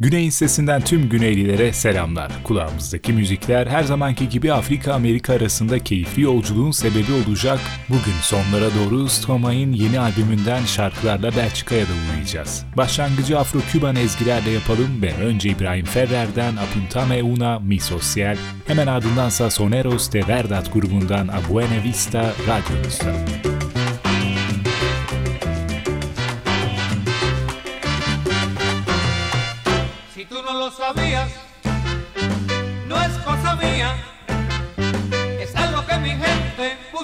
Güney'in sesinden tüm Güneylilere selamlar. Kulağımızdaki müzikler her zamanki gibi Afrika-Amerika arasında keyifli yolculuğun sebebi olacak. Bugün sonlara doğru Stromae'in yeni albümünden şarkılarla Belçika'ya da uğrayacağız. Başlangıcı Afro-Küban ezgilerle yapalım ve önce İbrahim Ferrer'den Apuntame Una Mi Social, hemen ardındansa Soneros de Verdat grubundan A Buena Vista radyomuzda.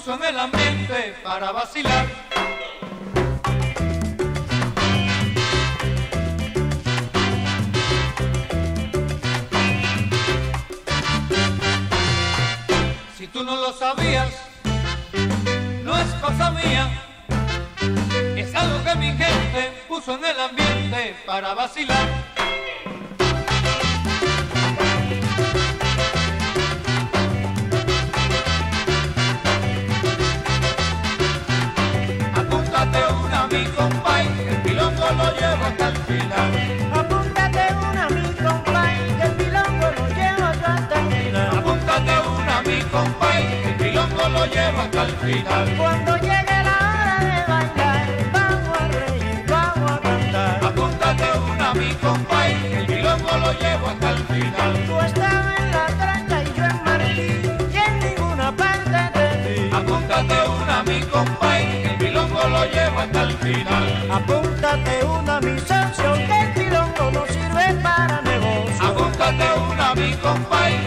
Puso en el ambiente para vacilar. Si tú no lo sabías, no es cosa mía, es algo que mi gente puso en el ambiente para vacilar. Cuando llegue la hora de bailar, vamos a reír, vamos a cantar. Apúntate una mi compay, el pilongo lo llevo hasta el final. Tú estabas fight.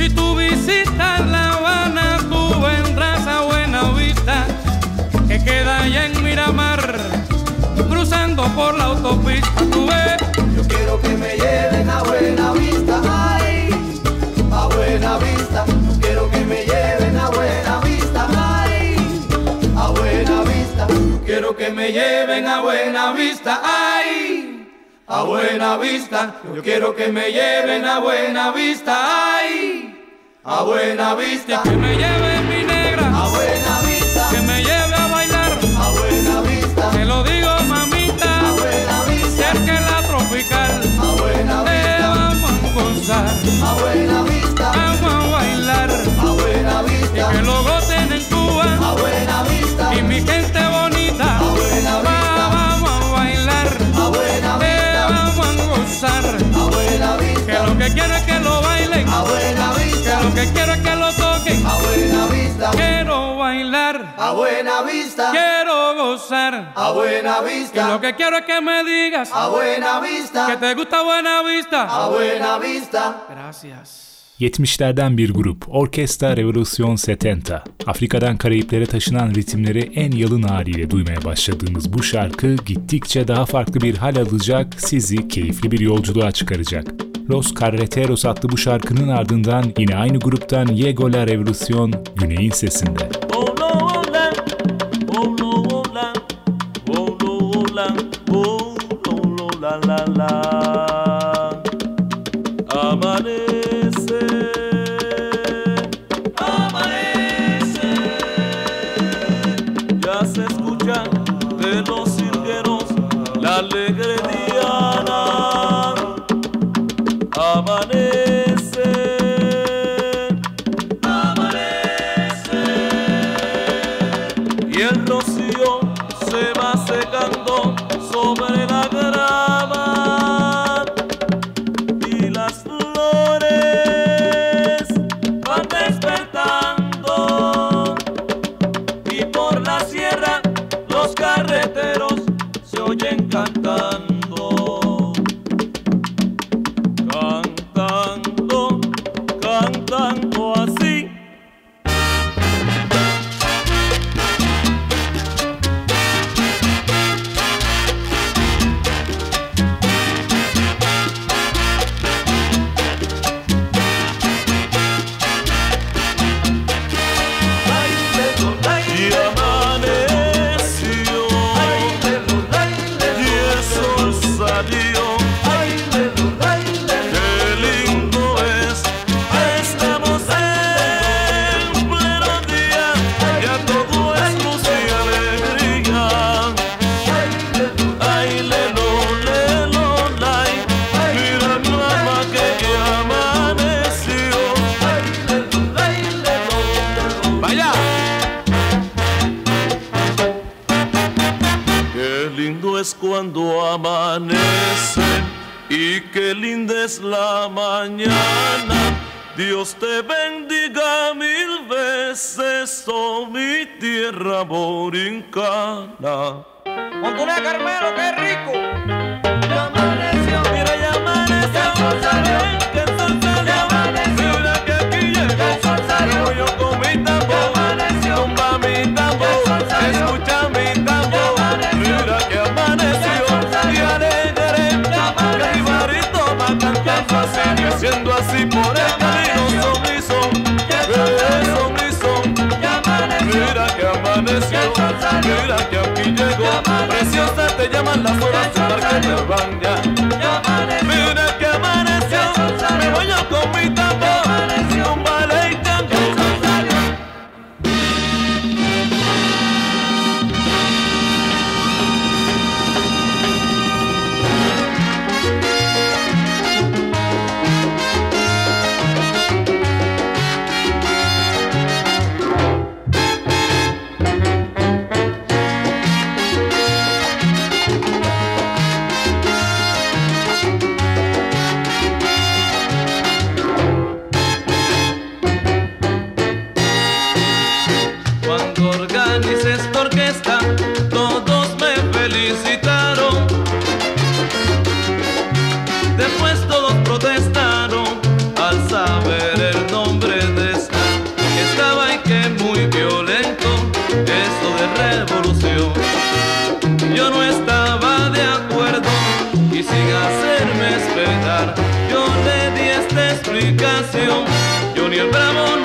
Si tú visitas La Habana, tú vendrás a Buena Vista, que queda allá en Miramar, cruzando por la autopista. Tú ves. Yo quiero que me lleven a Buena Vista, ay, a Buena Vista. Yo quiero que me lleven a Buena Vista, ay, a Buena Vista. Yo quiero que me lleven a Buena Vista, ay mi negra, a buena vista. Que me lleve a bailar, a buena vista. Te lo digo, mamita, a buena vista. Cerca en la tropical, a buena vista. Te vamos a gozar, a buena vista. Quiero bailar, a buena vista. Quiero gozar, a buena vista. Lo que quiero es que me digas, a buena vista. Que te gusta buena vista, a buena vista. Gracias. 70'lerden bir grup, Orkestra Revolution 70. Afrika'dan Karayiplere taşınan ritimleri en yalın haliyle duymaya başladığımız bu şarkı gittikçe daha farklı bir hal alacak, sizi keyifli bir yolculuğa çıkaracak. Los Carreteros adlı bu şarkının ardından yine aynı gruptan Yego La Revolution Güney'in sesinde. Amanece, Dios te bendiga mil veces, oh mi tierra borincana. Montuné Carmelo, qué rico. Ya amaneció. Mira, ya amaneció. Ya el sol salió. Que el sol salió. Ya amaneció. Mira que aquí llegó. Ya el sol salió. Yo con mi tambor. Ya amaneció. Tumba mi tambor. Ya el sol salió. Escucha mi tambor. Ya amaneció. Mira que amaneció. Ya el sol salió. Y alegre. Ya amaneció. Que el barrito va cantando así. Siendo así por el precio, mira preciosa te llaman las horas, tu marca te van ya. explicación. Yo ni el bravo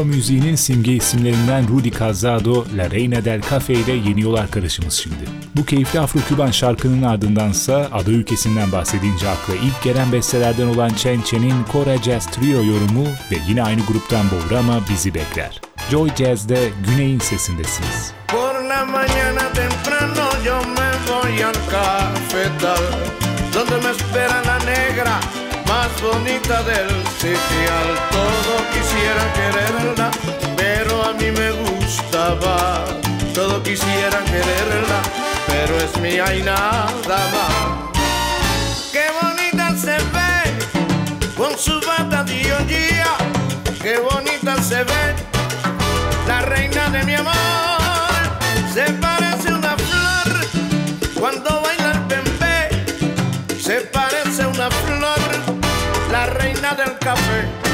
Küba müziğinin simge isimlerinden Rudy Casado, La Reina del Cafe ile yeni yol arkadaşımız şimdi. Bu keyifli Afro-Küban şarkının ardındansa ada ülkesinden bahsedince akla ilk gelen bestelerden olan Chen Chen'in Kore Jazz Trio yorumu ve yine aynı gruptan Bovrama bizi bekler. Joy Jazz'de Güney'in sesindesiniz. Por la mañana temprano yo me voy al cafetal, donde me espera la negra más bonita del sitial. Todo quisiera quererla, pero a mí me gustaba. Todo quisiera quererla, pero es mía y nada más. Qué bonita se ve con su bata de hoyía, qué bonita se ve la reina de mi amor reina del café.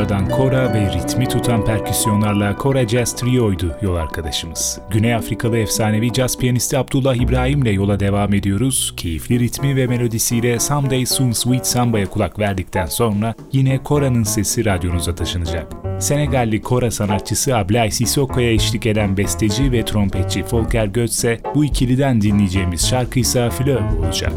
Enstrümanlardan kora ve ritmi tutan perküsyonlarla Kora Jazz Trio'ydu yol arkadaşımız. Güney Afrikalı efsanevi caz piyanisti Abdullah İbrahim ile yola devam ediyoruz. Keyifli ritmi ve melodisiyle Someday Soon Sweet Samba'ya kulak verdikten sonra yine Kora'nın sesi radyonuza taşınacak. Senegalli Kora sanatçısı Ablay Sissoko'ya eşlik eden besteci ve trompetçi Volker Götze bu ikiliden dinleyeceğimiz şarkı ise Fleuve olacak.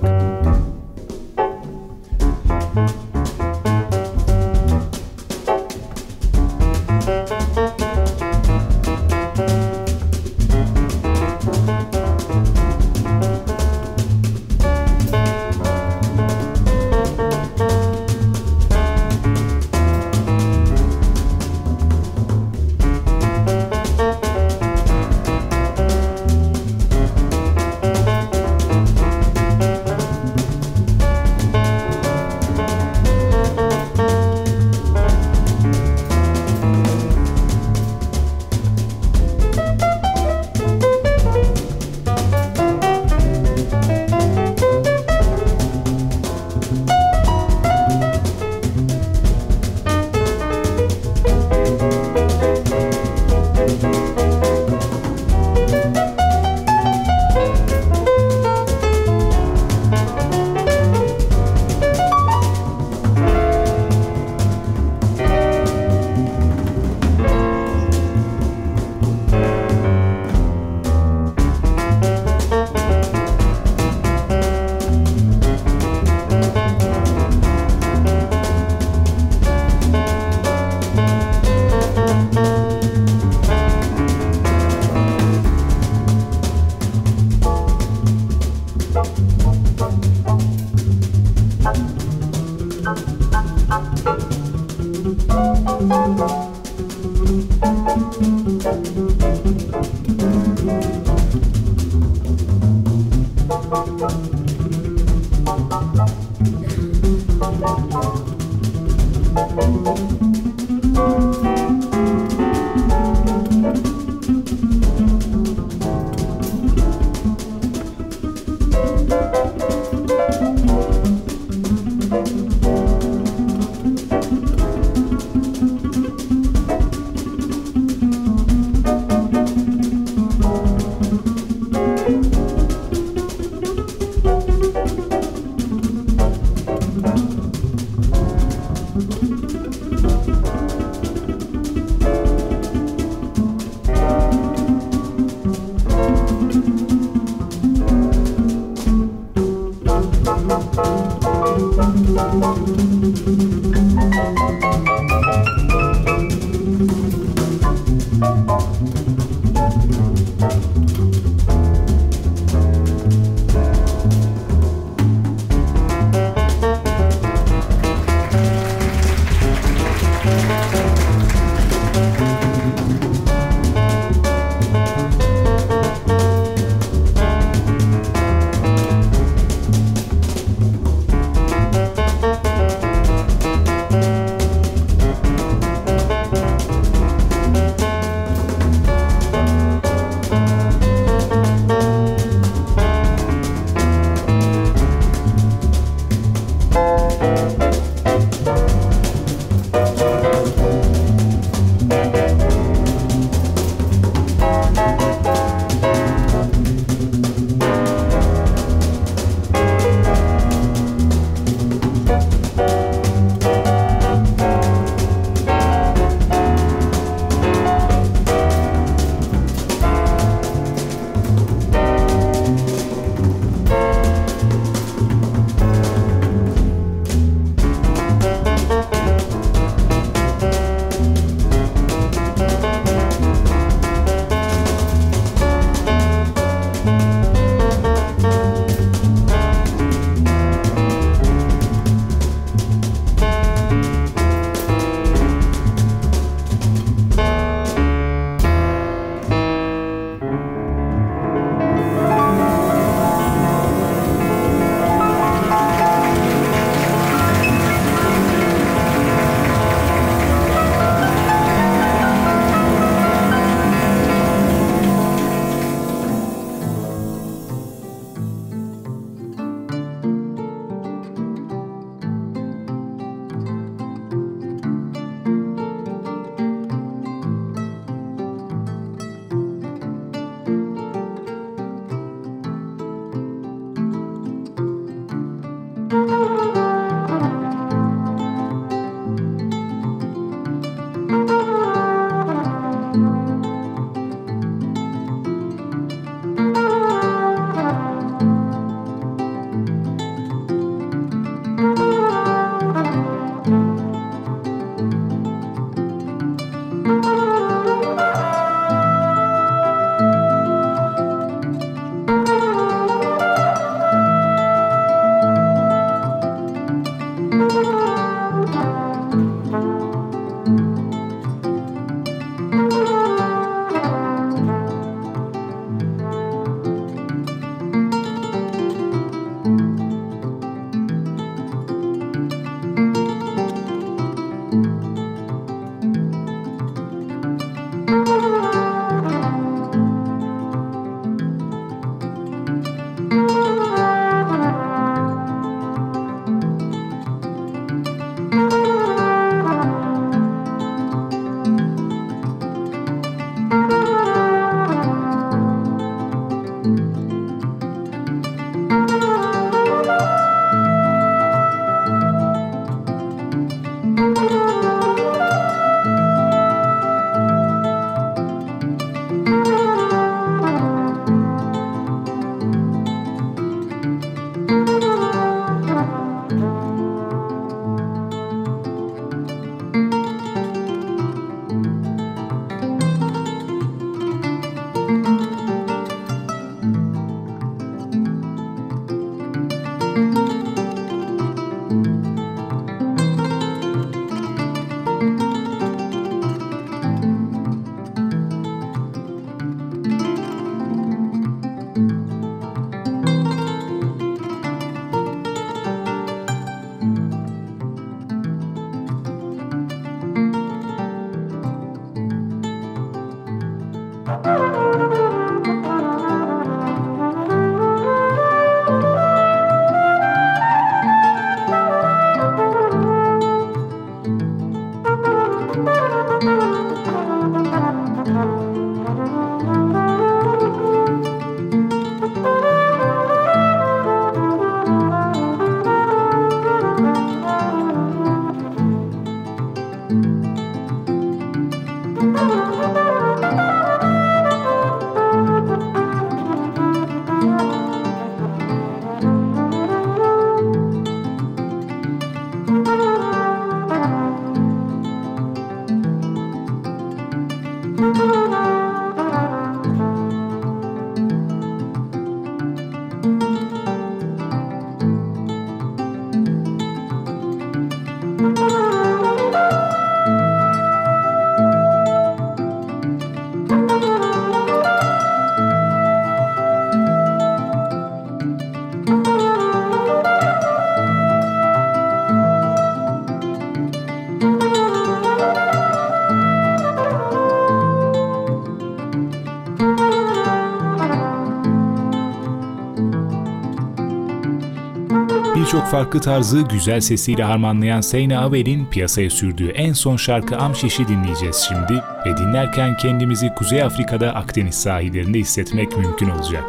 Farklı tarzı güzel sesiyle harmanlayan Seyna Avel'in piyasaya sürdüğü en son şarkı Amşiş'i dinleyeceğiz şimdi ve dinlerken kendimizi Kuzey Afrika'da Akdeniz sahillerinde hissetmek mümkün olacak.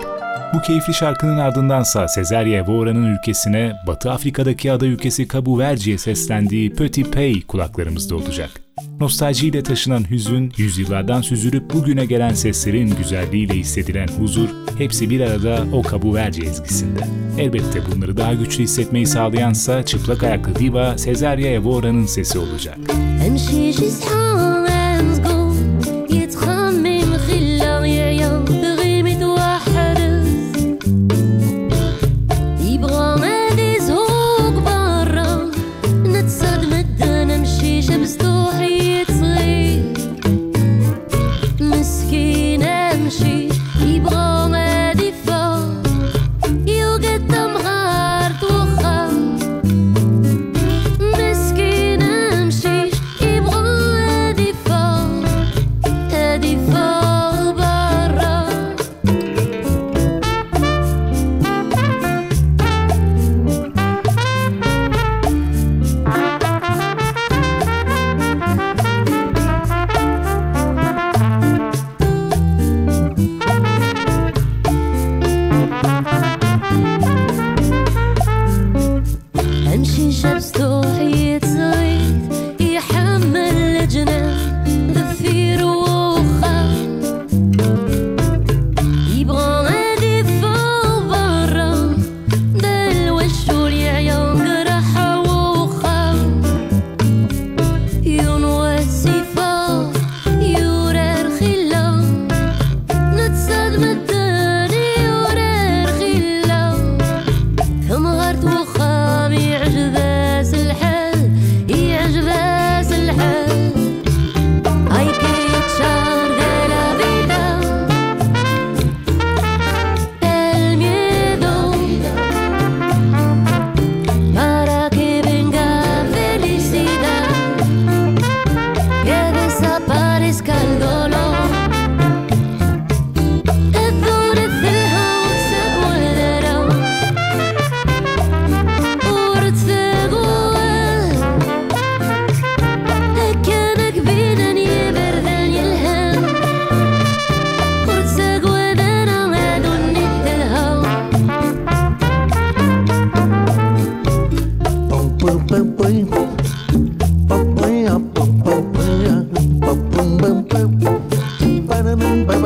Bu keyifli şarkının ardındansa Sezerye Vora'nın ülkesine Batı Afrika'daki ada ülkesi Cabo Verde'ye seslendiği Petit Pay kulaklarımızda olacak. Nostaljiyle taşınan hüzün, yüzyıllardan süzülüp bugüne gelen seslerin güzelliğiyle hissedilen huzur, hepsi bir arada o Cabo Verde ezgisinde. Elbette bunları daha güçlü hissetmeyi sağlayansa çıplak ayaklı diva Sezerya Evora'nın sesi olacak.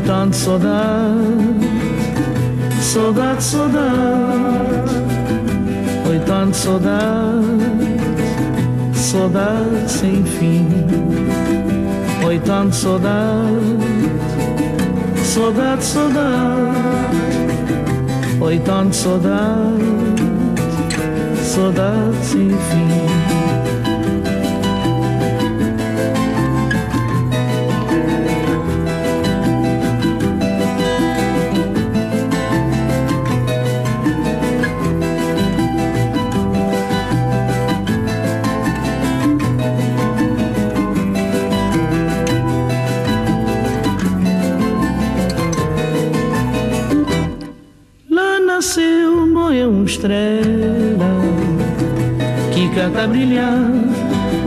tanto saudade, saudade, saudade. Oi, tanto saudade, saudade sem fim. Oi, tanto saudade, saudade. Oi, tanto saudade, saudade sem fim. Canta brilhar.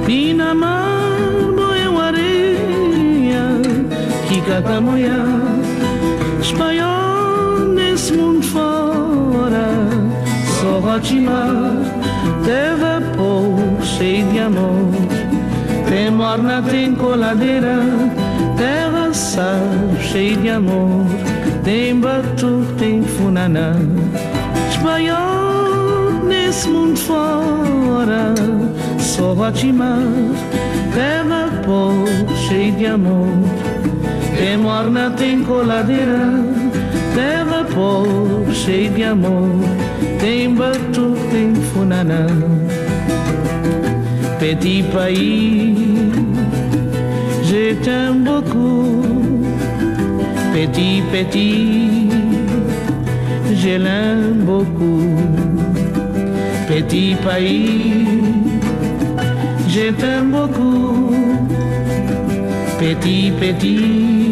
E na mar moia uma areia que canta moiar espanhol nesse mundo fora só rotimar terra pobre cheia de amor. Tem morna tem coladeira terra sal cheia de amor. Tem batu tem funaná. Espanhol nesse mundo fora só rotimar terra pobre cheia de amor tem morna, tem coladeira, terra pobre, cheia de amor, tem batu, tem funaná. Petit pays, je t'aime beaucoup, petit, petit, je l'aime beaucoup. Petit pays, je t'aime beaucoup. Petit, petit,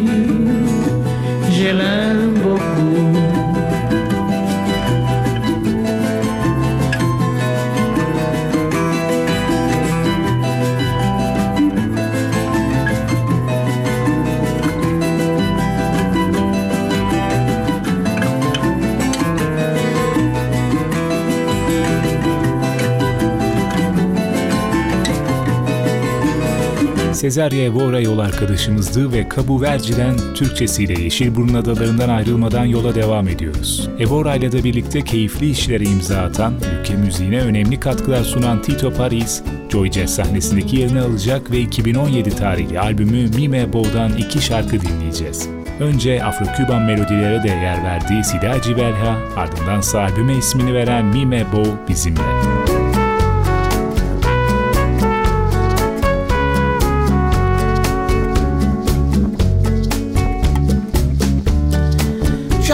Cesaria Evora yol arkadaşımızdı ve Cabo Verde'den Türkçesiyle Yeşilburun adalarından ayrılmadan yola devam ediyoruz. Evora ile de birlikte keyifli işlere imza atan, ülke müziğine önemli katkılar sunan Tito Paris, Joy Jazz sahnesindeki yerini alacak ve 2017 tarihli albümü Mime Bow'dan iki şarkı dinleyeceğiz. Önce Afro-Küban melodilere de yer verdiği Sida Civelha, ardından albüme ismini veren Mime Bow bizimle.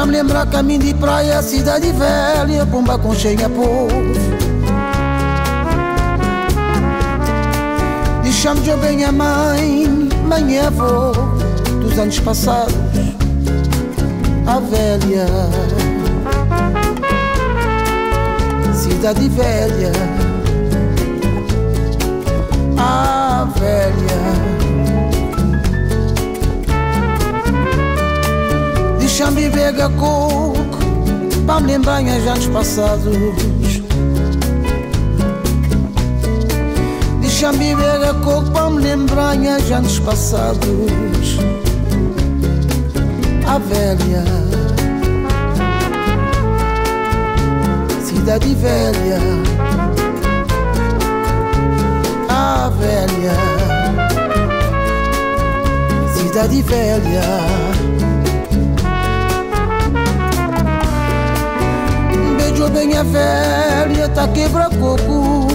Me lembra caminho de praia, cidade velha, bomba com cheia povo. Deixa-me eu bem a mãe, mãe e avô dos anos passados, a velha. Cidade velha, a velha. Deixa-me beber coco Para me lembrar os anos passados. Deixa-me beber coco Para me lembrar os anos passados. A velha Cidade velha. A velha Cidade velha beijo bem a velha tá quebra coco.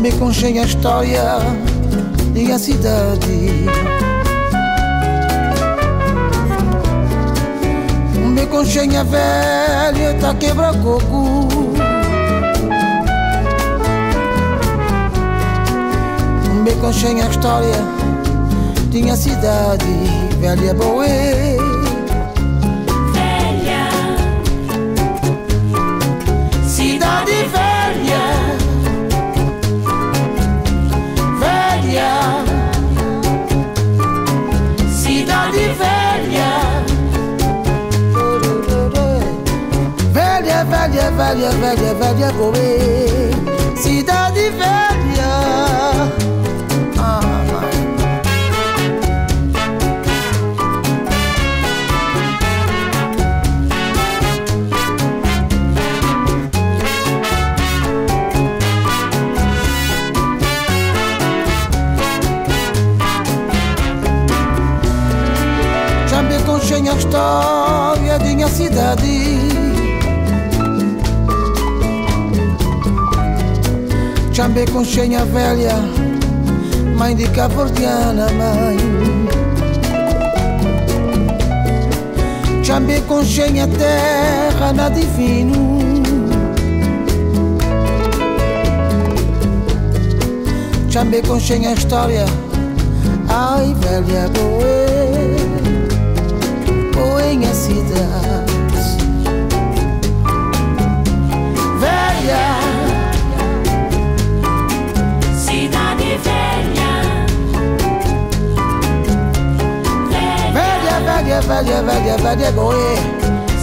Me conchei a história de a cidade. Me conchei a velha tá quebra coco. Me conchei a história tinha cidade. Velha boa velha, velha, velha, velha, Goê, cidade velha. Ah, Chambe com cheia história de minha cidade Chambei com chenha velha, mãe de cavordiana, mãe. Chambei com chenha terra na divino. Chambei com chenha história, ai velha boê, boê minha cidade. Velha. vadia, vadia, vadia, vadia goe,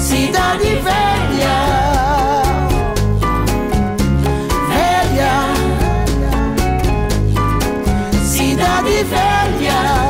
città di veglia. Veglia, città di veglia.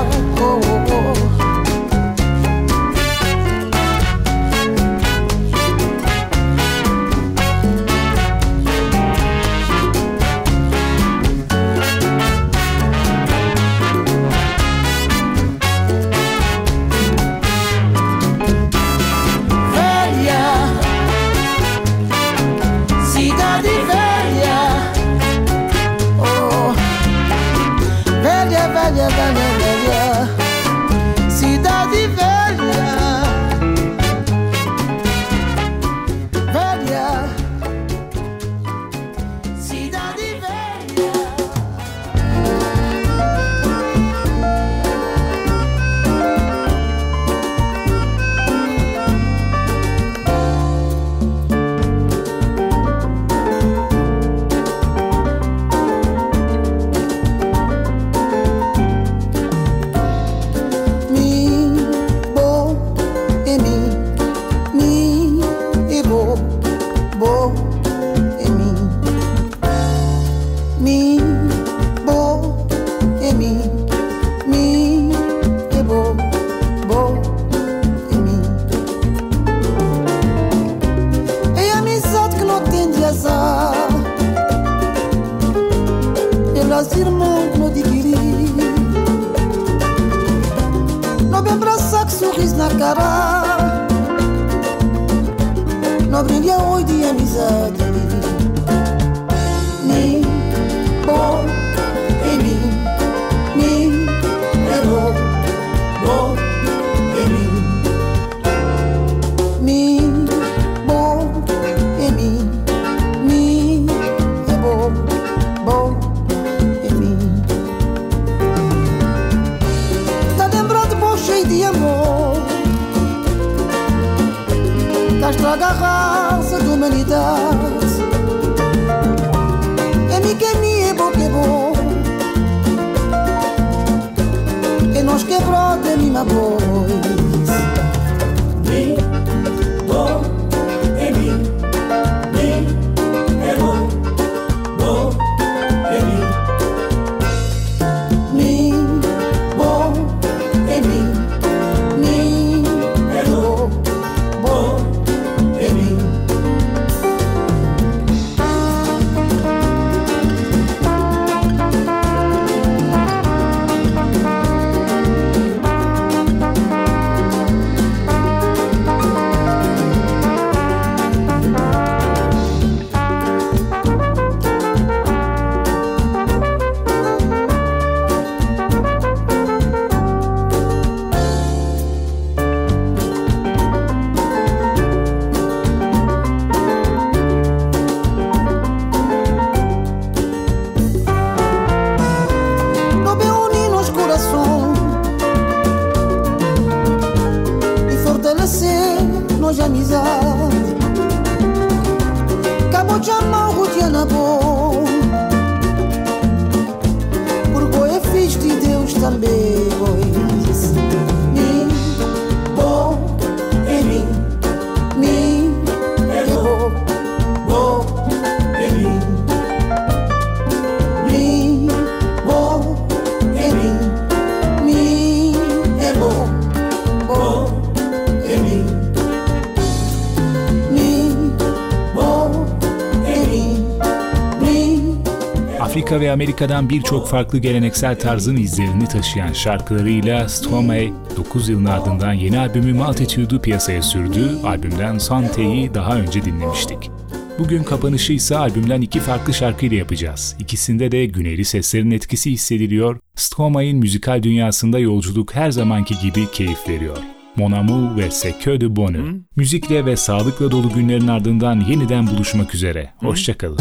Ve Amerika'dan birçok farklı geleneksel tarzın izlerini taşıyan şarkılarıyla Stromae 9 yılın ardından yeni albümü Multitude'u piyasaya sürdü. Albümden Sante'yi daha önce dinlemiştik. Bugün kapanışı ise albümden iki farklı şarkıyla yapacağız. İkisinde de güneyli seslerin etkisi hissediliyor. Stromae'in müzikal dünyasında yolculuk her zamanki gibi keyif veriyor. Mon Amour ve que de bonheur. Müzikle ve sağlıkla dolu günlerin ardından yeniden buluşmak üzere. Hoşçakalın.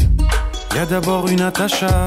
Y a d'abord eu Natacha,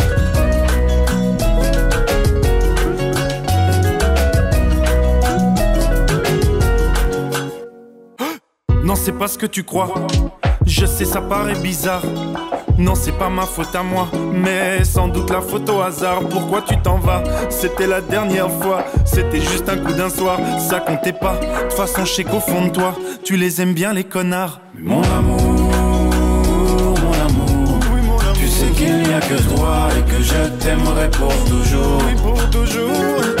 Non, c'est pas ce que tu crois. Je sais, ça paraît bizarre. Non, c'est pas ma faute à moi, mais sans doute la faute au hasard. Pourquoi tu t'en vas? C'était la dernière fois. C'était juste un coup d'un soir, ça comptait pas. De toute façon, je sais qu'au fond de toi, tu les aimes bien, les connards. Mon amour, mon amour, tu sais qu'il n'y a que toi et que je t'aimerai pour toujours. pour toujours.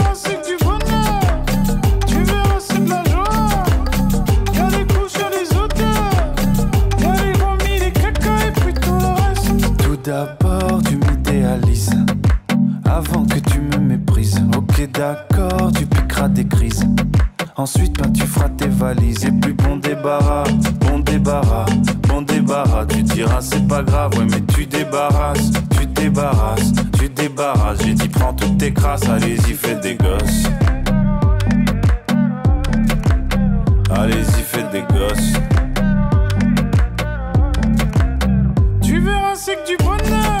D'accord, tu piqueras des crises. Ensuite, ben, tu feras tes valises. Et puis, bon débarras, bon débarras, bon débarras. Tu diras, c'est pas grave, ouais, mais tu débarrasses, tu débarrasses, tu débarrasses. J'ai dit, prends toutes tes crasses, allez-y, fais des gosses. Allez-y, faites des gosses. Tu verras, c'est que du bonheur.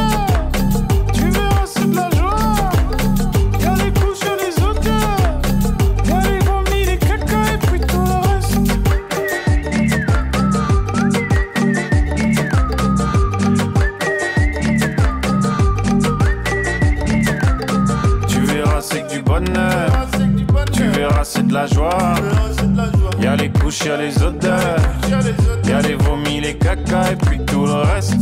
Couches, y'a les odeurs. Y'a les vomis, les caca et puis tout le reste.